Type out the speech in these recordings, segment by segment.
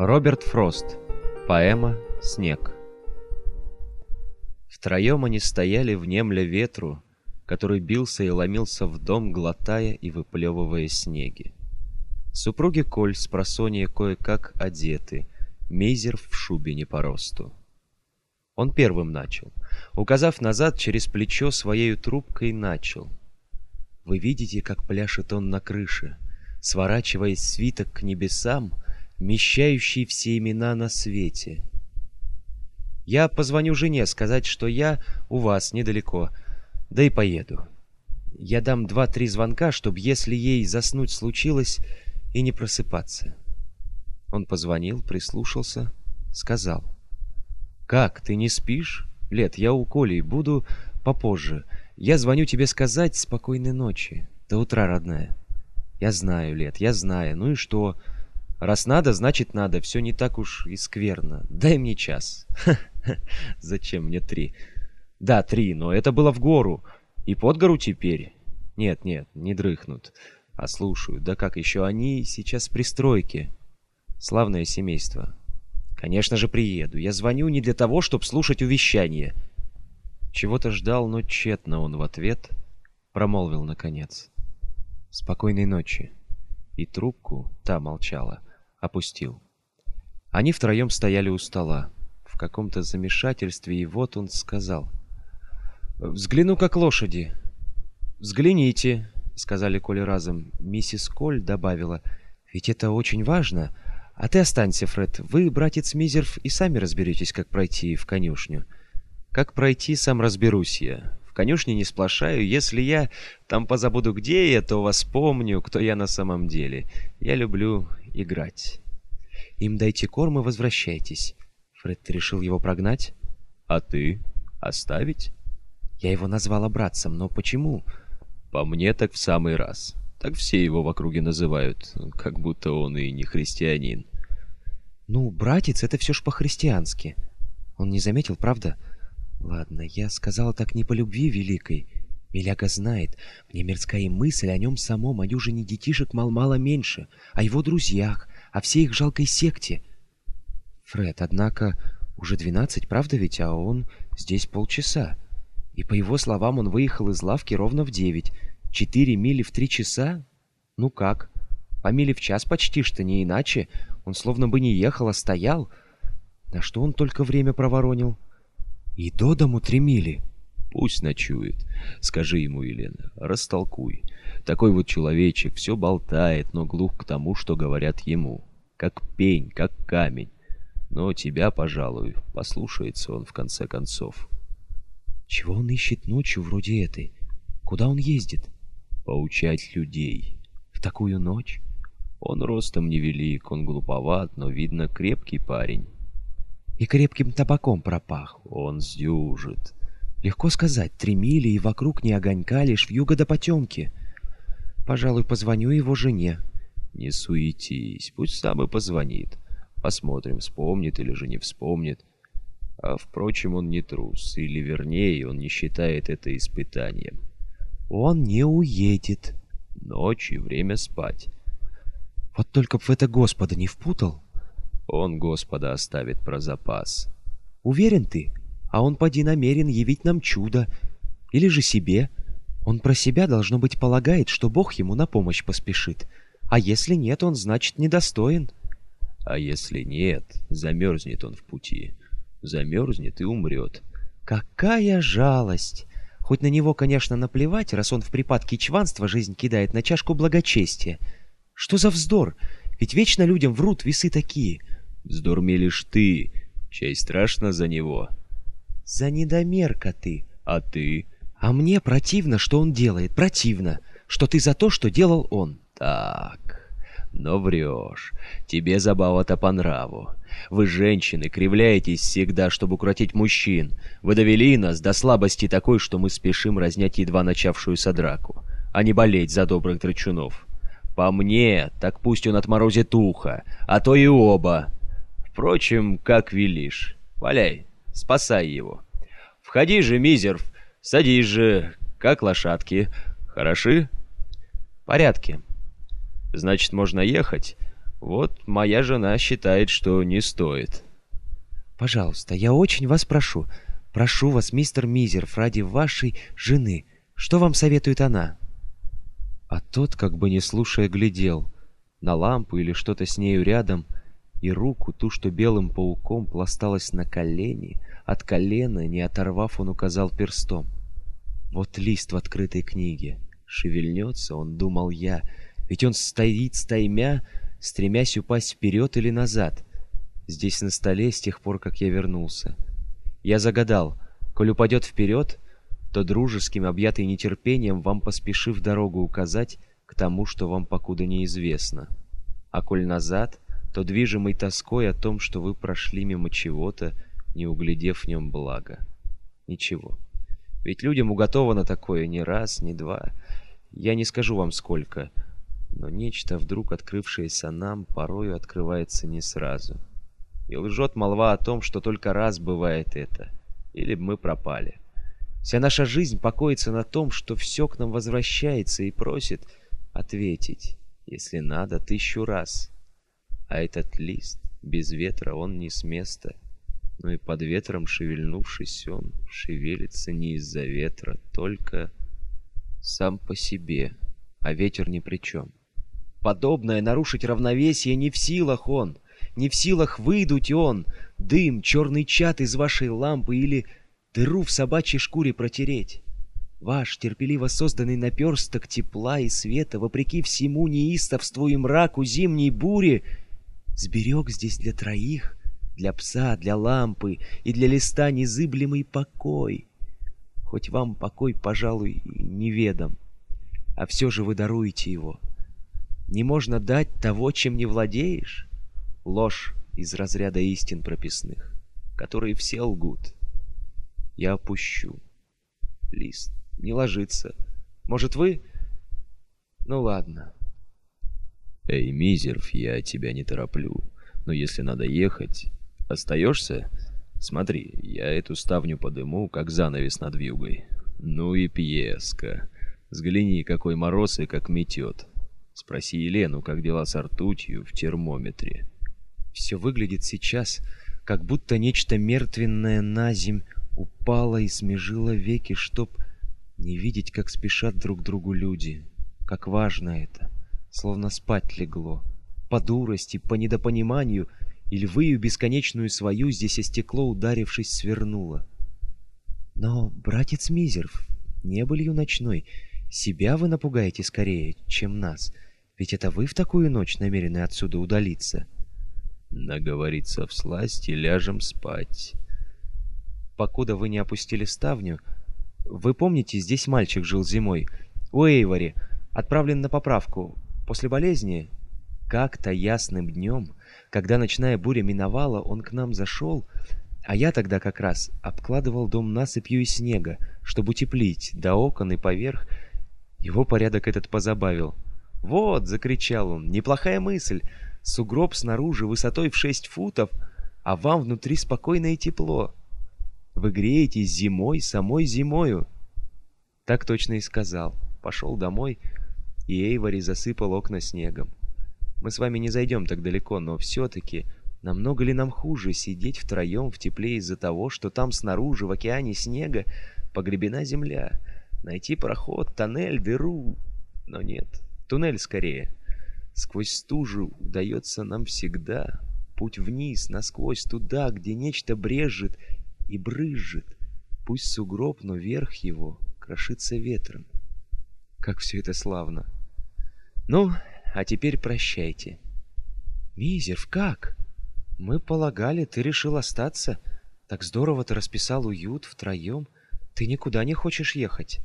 Роберт Фрост. Поэма «Снег». Втроем они стояли, внемля ветру, который бился и ломился в дом, глотая и выплевывая снеги. Супруги Коль с просонья кое-как одеты, Мейзер в шубе не по росту. Он первым начал. Указав назад, через плечо своей трубкой начал. Вы видите, как пляшет он на крыше, сворачиваясь свиток к небесам, вмещающий все имена на свете. Я позвоню жене сказать, что я у вас недалеко, да и поеду. Я дам два-три звонка, чтобы, если ей заснуть случилось, и не просыпаться. Он позвонил, прислушался, сказал. «Как, ты не спишь? Лет, я у Коли, буду попозже. Я звоню тебе сказать спокойной ночи. До утра, родная». «Я знаю, Лет, я знаю. Ну и что? Раз надо, значит надо. Все не так уж и скверно. Дай мне час». «Зачем мне три?» «Да, три, но это было в гору. И под гору теперь?» «Нет, нет, не дрыхнут. А слушаю. Да как еще они сейчас при стройке?» Славное семейство. Конечно же, приеду. Я звоню не для того, чтобы слушать увещание. Чего-то ждал, но тщетно он в ответ промолвил наконец. Спокойной ночи. И трубку, та молчала, опустил. Они втроем стояли у стола, в каком-то замешательстве, и вот он сказал. «Взгляну, как лошади». «Взгляните», — сказали Коля разом. Миссис Коль добавила. «Ведь это очень важно». «А ты останься, Фред. Вы, братец Мизерв, и сами разберетесь, как пройти в конюшню». «Как пройти, сам разберусь я. В конюшне не сплошаю. Если я там позабуду, где я, то вас помню, кто я на самом деле. Я люблю играть». «Им дайте корм и возвращайтесь». Фред решил его прогнать. «А ты? Оставить?» «Я его назвала братцем, но почему?» «По мне так в самый раз». Так все его в округе называют, как будто он и не христианин. Ну, братец, это все ж по-христиански. Он не заметил, правда? Ладно, я сказала так не по любви великой. Миляга знает, мне мирская мысль о нем самом, о дюжине детишек мал-мало меньше, о его друзьях, о всей их жалкой секте. Фред, однако, уже двенадцать, правда ведь, а он здесь полчаса. И по его словам, он выехал из лавки ровно в девять, Четыре мили в три часа? Ну как? По миле в час почти что, не иначе. Он словно бы не ехал, а стоял. На что он только время проворонил? И до дому три мили. Пусть ночует. Скажи ему, Елена, растолкуй. Такой вот человечек все болтает, но глух к тому, что говорят ему. Как пень, как камень. Но тебя, пожалуй, послушается он в конце концов. Чего он ищет ночью вроде этой? Куда он ездит? поучать людей. В такую ночь? Он ростом невелик, он глуповат, но, видно, крепкий парень. И крепким табаком пропах. Он сдюжит. Легко сказать, три мили и вокруг не огонька, лишь в юго до потемки. Пожалуй, позвоню его жене. Не суетись, пусть сам и позвонит. Посмотрим, вспомнит или же не вспомнит. А, впрочем, он не трус, или, вернее, он не считает это испытанием. Он не уедет. Ночью время спать. Вот только б в это Господа не впутал. Он Господа оставит про запас. Уверен ты? А он поди намерен явить нам чудо. Или же себе. Он про себя, должно быть, полагает, что Бог ему на помощь поспешит. А если нет, он, значит, недостоин. А если нет, замерзнет он в пути. Замерзнет и умрет. Какая жалость! Хоть на него, конечно, наплевать, раз он в припадке чванства жизнь кидает на чашку благочестия. Что за вздор? Ведь вечно людям врут весы такие. Вздор мелешь ты. Чай страшно за него. За недомерка ты. А ты? А мне противно, что он делает. Противно, что ты за то, что делал он. Так, но врешь. Тебе забава-то по нраву. Вы, женщины, кривляетесь всегда, чтобы укротить мужчин. Вы довели нас до слабости такой, что мы спешим разнять едва начавшуюся драку, а не болеть за добрых драчунов. По мне, так пусть он отморозит ухо, а то и оба. Впрочем, как велишь. Валяй, спасай его. Входи же, Мизерв, садись же, как лошадки. Хороши? Порядки. Значит, можно ехать. Вот моя жена считает, что не стоит. Пожалуйста, я очень вас прошу. Прошу вас, мистер Мизеров, ради вашей жены. Что вам советует она? А тот, как бы не слушая, глядел на лампу или что-то с нею рядом, и руку, ту, что белым пауком пласталась на колени, от колена, не оторвав, он указал перстом. Вот лист в открытой книге. Шевельнется, он думал я, ведь он стоит стаймя, стремясь упасть вперед или назад. Здесь на столе с тех пор, как я вернулся. Я загадал, коль упадет вперед, то дружеским, объятый нетерпением, вам поспешив дорогу указать к тому, что вам покуда неизвестно. А коль назад, то движимой тоской о том, что вы прошли мимо чего-то, не углядев в нем блага. Ничего. Ведь людям уготовано такое не раз, не два. Я не скажу вам сколько, но нечто, вдруг открывшееся нам, порою открывается не сразу. И лжет молва о том, что только раз бывает это, или мы пропали. Вся наша жизнь покоится на том, что все к нам возвращается и просит ответить, если надо, тысячу раз. А этот лист, без ветра он не с места, но и под ветром шевельнувшись он шевелится не из-за ветра, только сам по себе, а ветер ни при чем. Подобное нарушить равновесие не в силах он, не в силах выдуть он, дым, черный чат из вашей лампы или дыру в собачьей шкуре протереть. Ваш терпеливо созданный наперсток тепла и света, вопреки всему неистовству и мраку зимней бури, сберег здесь для троих, для пса, для лампы и для листа незыблемый покой. Хоть вам покой, пожалуй, неведом, а все же вы даруете его. Не можно дать того, чем не владеешь? Ложь из разряда истин прописных, которые все лгут. Я опущу. Лист не ложится. Может, вы... Ну ладно. Эй, Мизерв, я тебя не тороплю. Но если надо ехать... Остаешься? Смотри, я эту ставню подыму, как занавес над вьюгой. Ну и пьеска. Взгляни, какой мороз и как метет. Спроси Елену, как дела с ртутью в термометре. Все выглядит сейчас, как будто нечто мертвенное на земь упало и смежило веки, чтоб не видеть, как спешат друг другу люди. Как важно это. Словно спать легло. По дурости, по недопониманию — и львыю бесконечную свою здесь о стекло ударившись свернула. Но, братец Мизерв, небылью ночной, себя вы напугаете скорее, чем нас, ведь это вы в такую ночь намерены отсюда удалиться. Наговорится в сласть и ляжем спать. Покуда вы не опустили ставню, вы помните, здесь мальчик жил зимой, у Эйвори, отправлен на поправку. После болезни, как-то ясным днем, когда ночная буря миновала, он к нам зашел, а я тогда как раз обкладывал дом насыпью из снега, чтобы утеплить до окон и поверх. Его порядок этот позабавил. «Вот!» — закричал он. «Неплохая мысль! Сугроб снаружи высотой в шесть футов, а вам внутри спокойное тепло. Вы греетесь зимой, самой зимою!» Так точно и сказал. Пошел домой, и Эйвори засыпал окна снегом. Мы с вами не зайдем так далеко, но все-таки намного ли нам хуже сидеть втроем в тепле из-за того, что там снаружи, в океане снега, погребена земля? Найти проход, тоннель, дыру... Но нет, туннель скорее. Сквозь стужу удается нам всегда путь вниз, насквозь, туда, где нечто брежет и брызжет. Пусть сугроб, но верх его крошится ветром. Как все это славно! Ну, а теперь прощайте. Мизерв, как? Мы полагали, ты решил остаться. Так здорово ты расписал уют втроем. Ты никуда не хочешь ехать.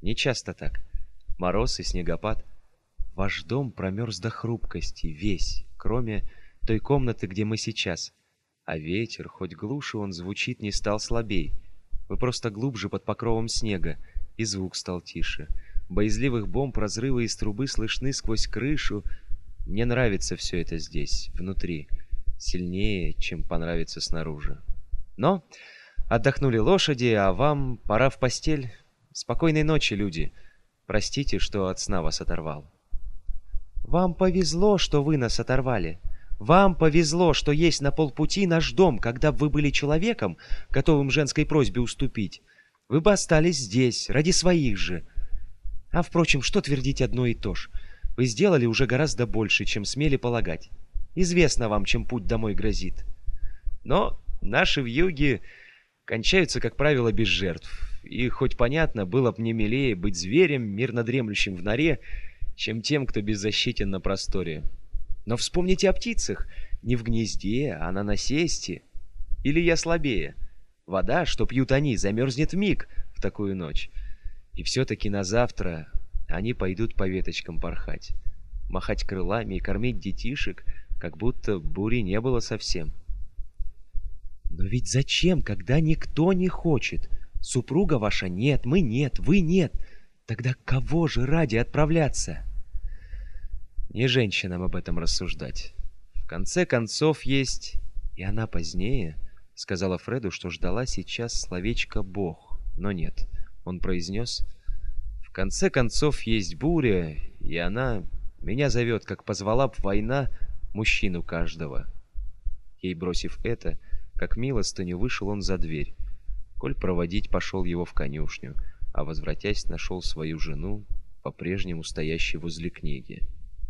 Не часто так. Мороз и снегопад. Ваш дом промерз до хрупкости, весь, кроме той комнаты, где мы сейчас. А ветер, хоть глуше он звучит, не стал слабей. Вы просто глубже под покровом снега, и звук стал тише боязливых бомб, разрывы из трубы слышны сквозь крышу. Мне нравится все это здесь, внутри, сильнее, чем понравится снаружи. Но отдохнули лошади, а вам пора в постель. Спокойной ночи, люди. Простите, что от сна вас оторвал. Вам повезло, что вы нас оторвали. Вам повезло, что есть на полпути наш дом, когда вы были человеком, готовым женской просьбе уступить. Вы бы остались здесь, ради своих же. А, впрочем, что твердить одно и то же? Вы сделали уже гораздо больше, чем смели полагать. Известно вам, чем путь домой грозит. Но наши вьюги кончаются, как правило, без жертв. И хоть понятно, было бы мне милее быть зверем, мирно дремлющим в норе, чем тем, кто беззащитен на просторе. Но вспомните о птицах. Не в гнезде, а на насесте. Или я слабее? Вода, что пьют они, замерзнет миг в такую ночь. И все-таки на завтра они пойдут по веточкам порхать, махать крылами и кормить детишек, как будто бури не было совсем. Но ведь зачем, когда никто не хочет? Супруга ваша нет, мы нет, вы нет. Тогда кого же ради отправляться? Не женщинам об этом рассуждать. В конце концов есть... И она позднее сказала Фреду, что ждала сейчас словечко «Бог». Но нет, он произнес... В конце концов есть буря, и она меня зовет, как позвала б война мужчину каждого. Ей бросив это, как милостыню вышел он за дверь. Коль проводить пошел его в конюшню, а возвратясь нашел свою жену, по-прежнему стоящей возле книги,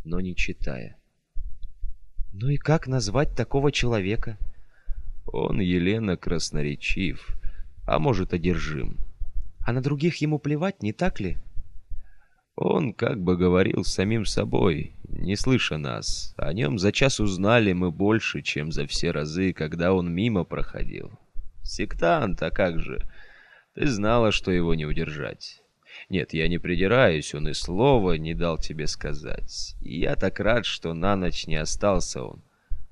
но не читая. «Ну и как назвать такого человека?» «Он, Елена, красноречив, а может, одержим». «А на других ему плевать, не так ли?» Он как бы говорил с самим собой, не слыша нас. О нем за час узнали мы больше, чем за все разы, когда он мимо проходил. Сектант, а как же? Ты знала, что его не удержать. Нет, я не придираюсь, он и слова не дал тебе сказать. И я так рад, что на ночь не остался он.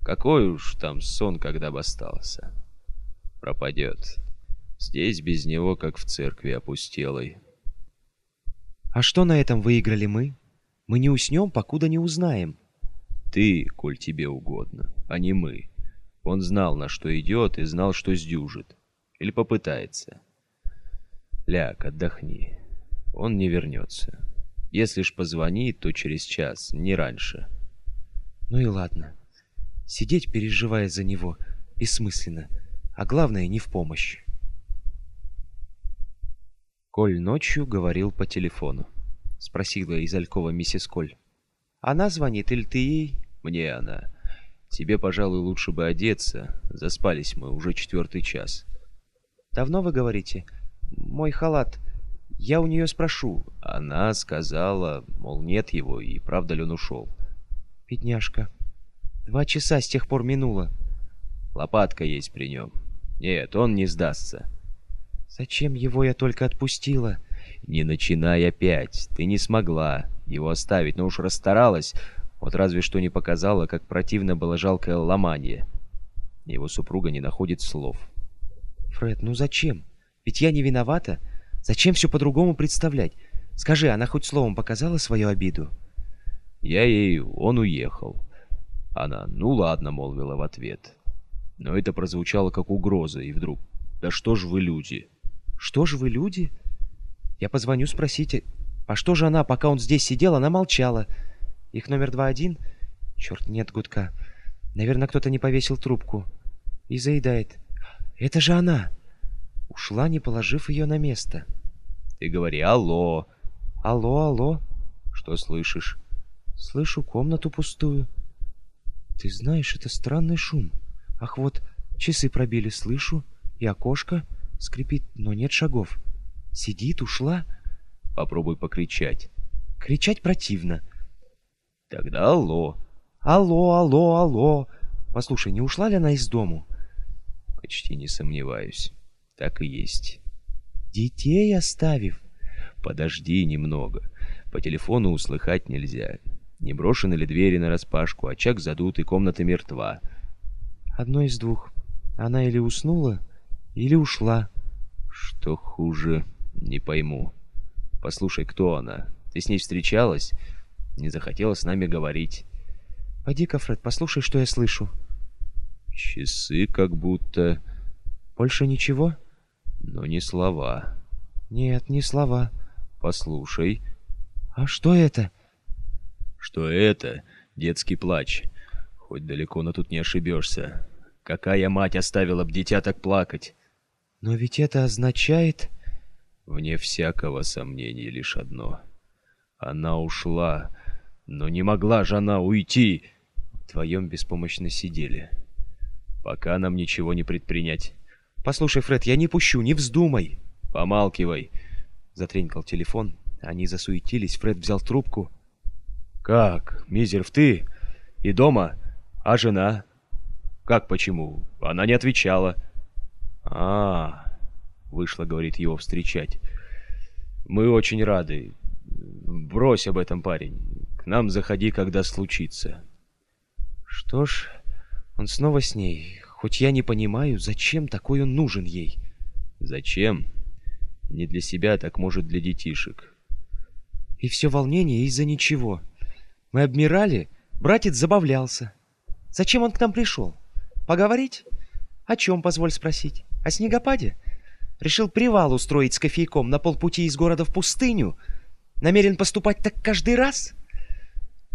Какой уж там сон, когда бы остался. Пропадет. Здесь без него, как в церкви опустелой. А что на этом выиграли мы? Мы не уснем, покуда не узнаем. Ты, коль тебе угодно, а не мы. Он знал, на что идет, и знал, что сдюжит. Или попытается. Ляг, отдохни. Он не вернется. Если ж позвонит, то через час, не раньше. Ну и ладно. Сидеть, переживая за него, бессмысленно. А главное, не в помощь. Коль ночью говорил по телефону. Спросила из Алькова миссис Коль. «Она звонит, или ты ей?» «Мне она. Тебе, пожалуй, лучше бы одеться. Заспались мы, уже четвертый час. Давно вы говорите? Мой халат. Я у нее спрошу. Она сказала, мол, нет его, и правда ли он ушел. Бедняжка. Два часа с тех пор минуло. Лопатка есть при нем. Нет, он не сдастся. Зачем его я только отпустила? Не начинай опять. Ты не смогла его оставить, но уж расстаралась. Вот разве что не показала, как противно было жалкое ломание. Его супруга не находит слов. «Фред, ну зачем? Ведь я не виновата. Зачем все по-другому представлять? Скажи, она хоть словом показала свою обиду?» Я ей... Он уехал. Она «ну ладно», — молвила в ответ. Но это прозвучало как угроза, и вдруг «да что ж вы люди?» «Что ж вы люди?» Я позвоню, спросите. А что же она, пока он здесь сидел, она молчала. Их номер два один? Черт, нет гудка. Наверное, кто-то не повесил трубку. И заедает. Это же она. Ушла, не положив ее на место. Ты говори «Алло». Алло, алло. Что слышишь? Слышу комнату пустую. Ты знаешь, это странный шум. Ах, вот, часы пробили, слышу. И окошко скрипит, но нет шагов. Сидит, ушла. Попробуй покричать. Кричать противно. Тогда алло. Алло, алло, алло. Послушай, не ушла ли она из дому? Почти не сомневаюсь. Так и есть. Детей оставив? Подожди немного. По телефону услыхать нельзя. Не брошены ли двери нараспашку, очаг задут и комната мертва. Одно из двух. Она или уснула, или ушла. Что хуже, не пойму. Послушай, кто она? Ты с ней встречалась? Не захотела с нами говорить. Пойди-ка, Фред, послушай, что я слышу. Часы как будто... Больше ничего? Но не слова. Нет, не слова. Послушай. А что это? что это детский плач. Хоть далеко, но тут не ошибешься. Какая мать оставила б дитя так плакать? Но ведь это означает... Вне всякого сомнения лишь одно. Она ушла, но не могла же она уйти. Вдвоем беспомощно сидели. Пока нам ничего не предпринять. Послушай, Фред, я не пущу, не вздумай. Помалкивай. Затренькал телефон. Они засуетились, Фред взял трубку. Как, Мизеров, ты? И дома? А жена? Как почему? Она не отвечала. А, вышла, говорит, его встречать. Мы очень рады. Брось об этом, парень. К нам заходи, когда случится. Что ж, он снова с ней. Хоть я не понимаю, зачем такой он нужен ей. Зачем? Не для себя, так может для детишек. И все волнение из-за ничего. Мы обмирали, братец забавлялся. Зачем он к нам пришел? Поговорить? О чем, позволь спросить? О снегопаде? Решил привал устроить с кофейком на полпути из города в пустыню? Намерен поступать так каждый раз?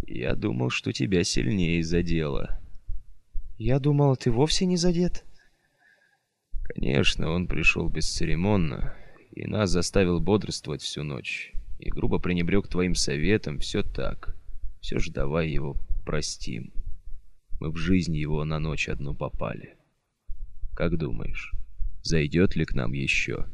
Я думал, что тебя сильнее задело. Я думал, ты вовсе не задет. Конечно, он пришел бесцеремонно и нас заставил бодрствовать всю ночь. И грубо пренебрег твоим советом, все так. Все же давай его простим. Мы в жизнь его на ночь одну попали. Как думаешь, зайдет ли к нам еще?»